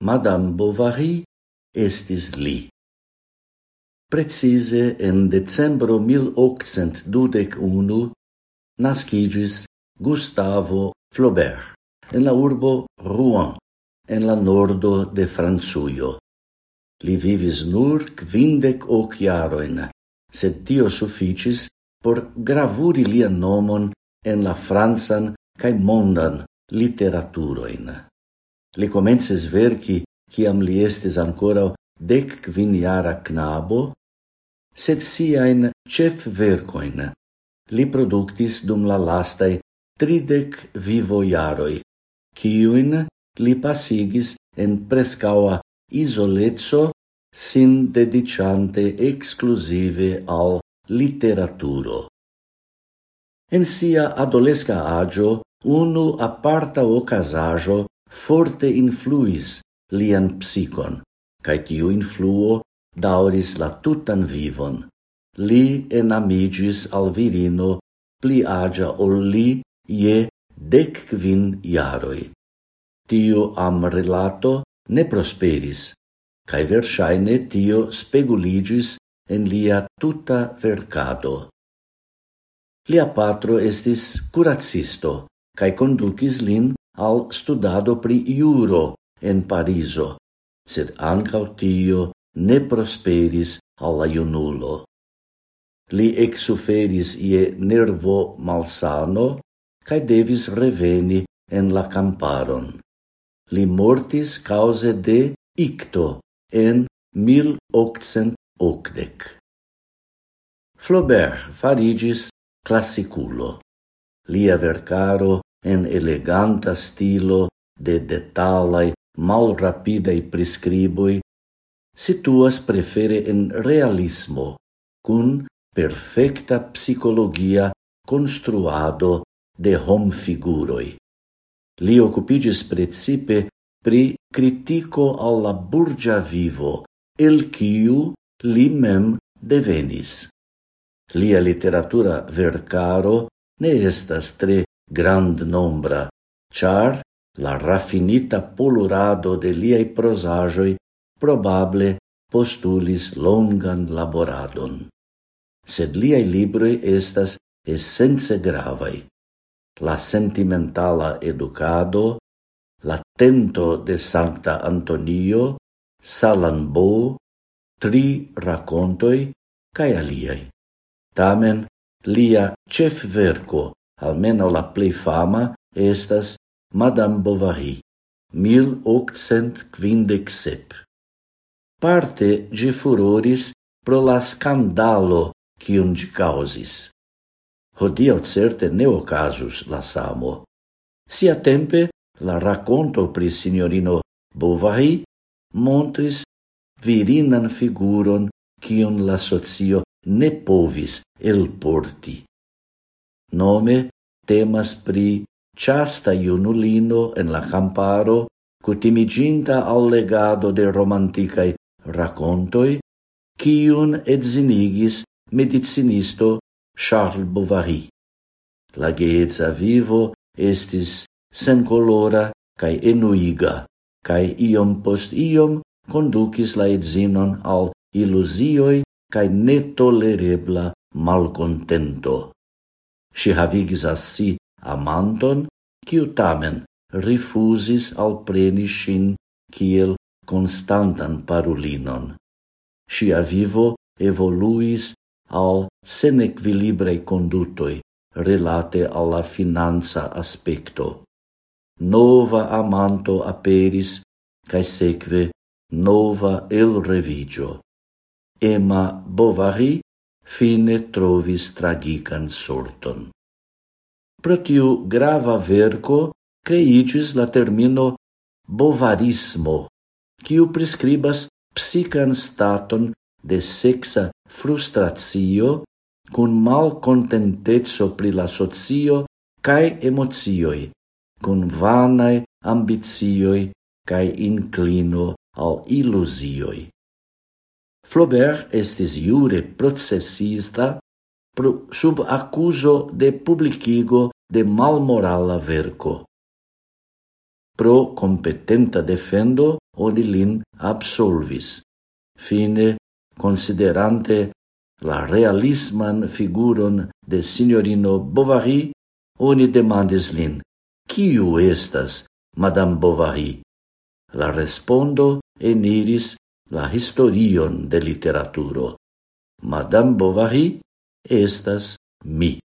Madame Bovary estis li. Precise en decembro 1821 nascigis Gustavo Flaubert en la urbo Rouen, en la nordo de Francujo. Li vivis nur quindec hoc jaroin, sed tio sufficis por gravuri lian nomon en la francan cae mondan literaturoin. Li comences verci, ciam li estes ancora dec quiniara knabo, sed siain cef vercoin li productis dum la lastai tridec vivo iaroi, ciuin li pasigis en prescaua isolezzo sin dedicante exclusive al literaturo. En sia adolesca agio, unu aparta ocasajo forte influis lian psikon, kaj tiu influo dauris la tutan vivon. Li enamigis al virino pli agia ol li je dec quin iaroi. Tiu am relato ne prosperis, cae versaine tio speguligis en lia tuta vercado. Lia patro estis curacisto, cae conducis lin al studado pri juro en Parizo, sed ancau tio ne prosperis alla iunulo. junulo. Li exuferis ie nervo malsano cae devis reveni en la camparon. Li mortis cause de icto en 1880. Flaubert farigis classiculo. Lia vercaro en eleganta stilo de detalai mal rapidei priskriboj, situas prefere en realismo, cun perfecta psicologia construado de hom figuroi. Li occupigis precipe pri critico alla burgia vivo, el quiu li mem devenis. Lia literatura vercaro ne estas tre grand nombra, char la raffinita polurado de liai prosajoi probable postulis longan laboradon. Sed liai libroi estas essence gravai. La sentimentala educado, la tento de Sancta Antonio, Salambo, tri racontoi, cae aliai. Tamen, lia cef verco almeno la plei fama, estas Madame Bovary, 1857. Parte gi furoris pro la scandalo cium gi causis. Hodio certe ne ocasus la samo. Sia tempe la racconto pri signorino Bovary montris virinan figuron cion la socio ne povis el porti. Nome temas pri chasta iunulino en la camparo, cutimiginta al legado de romanticae racontoi, et edzinigis medicinisto Charles Bovary. La geetza vivo estis sencolora cae enuiga, cae iom post iom conducis la edzinon al illusioi cae netolerebla malcontento si havigis al si amanton, quiu tamen rifusis al preni sin kiel constantan parulinon. Sia vivo evoluis al senequilibrei condutoi relate alla finanza aspecto. Nova amanto aperis cae seque nova elrevigio. Emma Bovary fine trovis tragican sorton. Pro tiu grava verco creigis la termino bovarismo, quiu prescribas psican staton de sexa frustratio cun malcontentezzo pri la socio cae emozioi, cun vanae ambizioi cae inclino al illusioi. Flaubert estis jure processista pro sub accuso de publicigo de malmorala verco. Pro competenta defendo oni lin absolvis, fine considerante la realisman figuron de signorino Bovary, oni demandis lin, «Kiu estas, Madame Bovary?» La respondo eniris la historion de literaturo. Madame Bovary estas mi.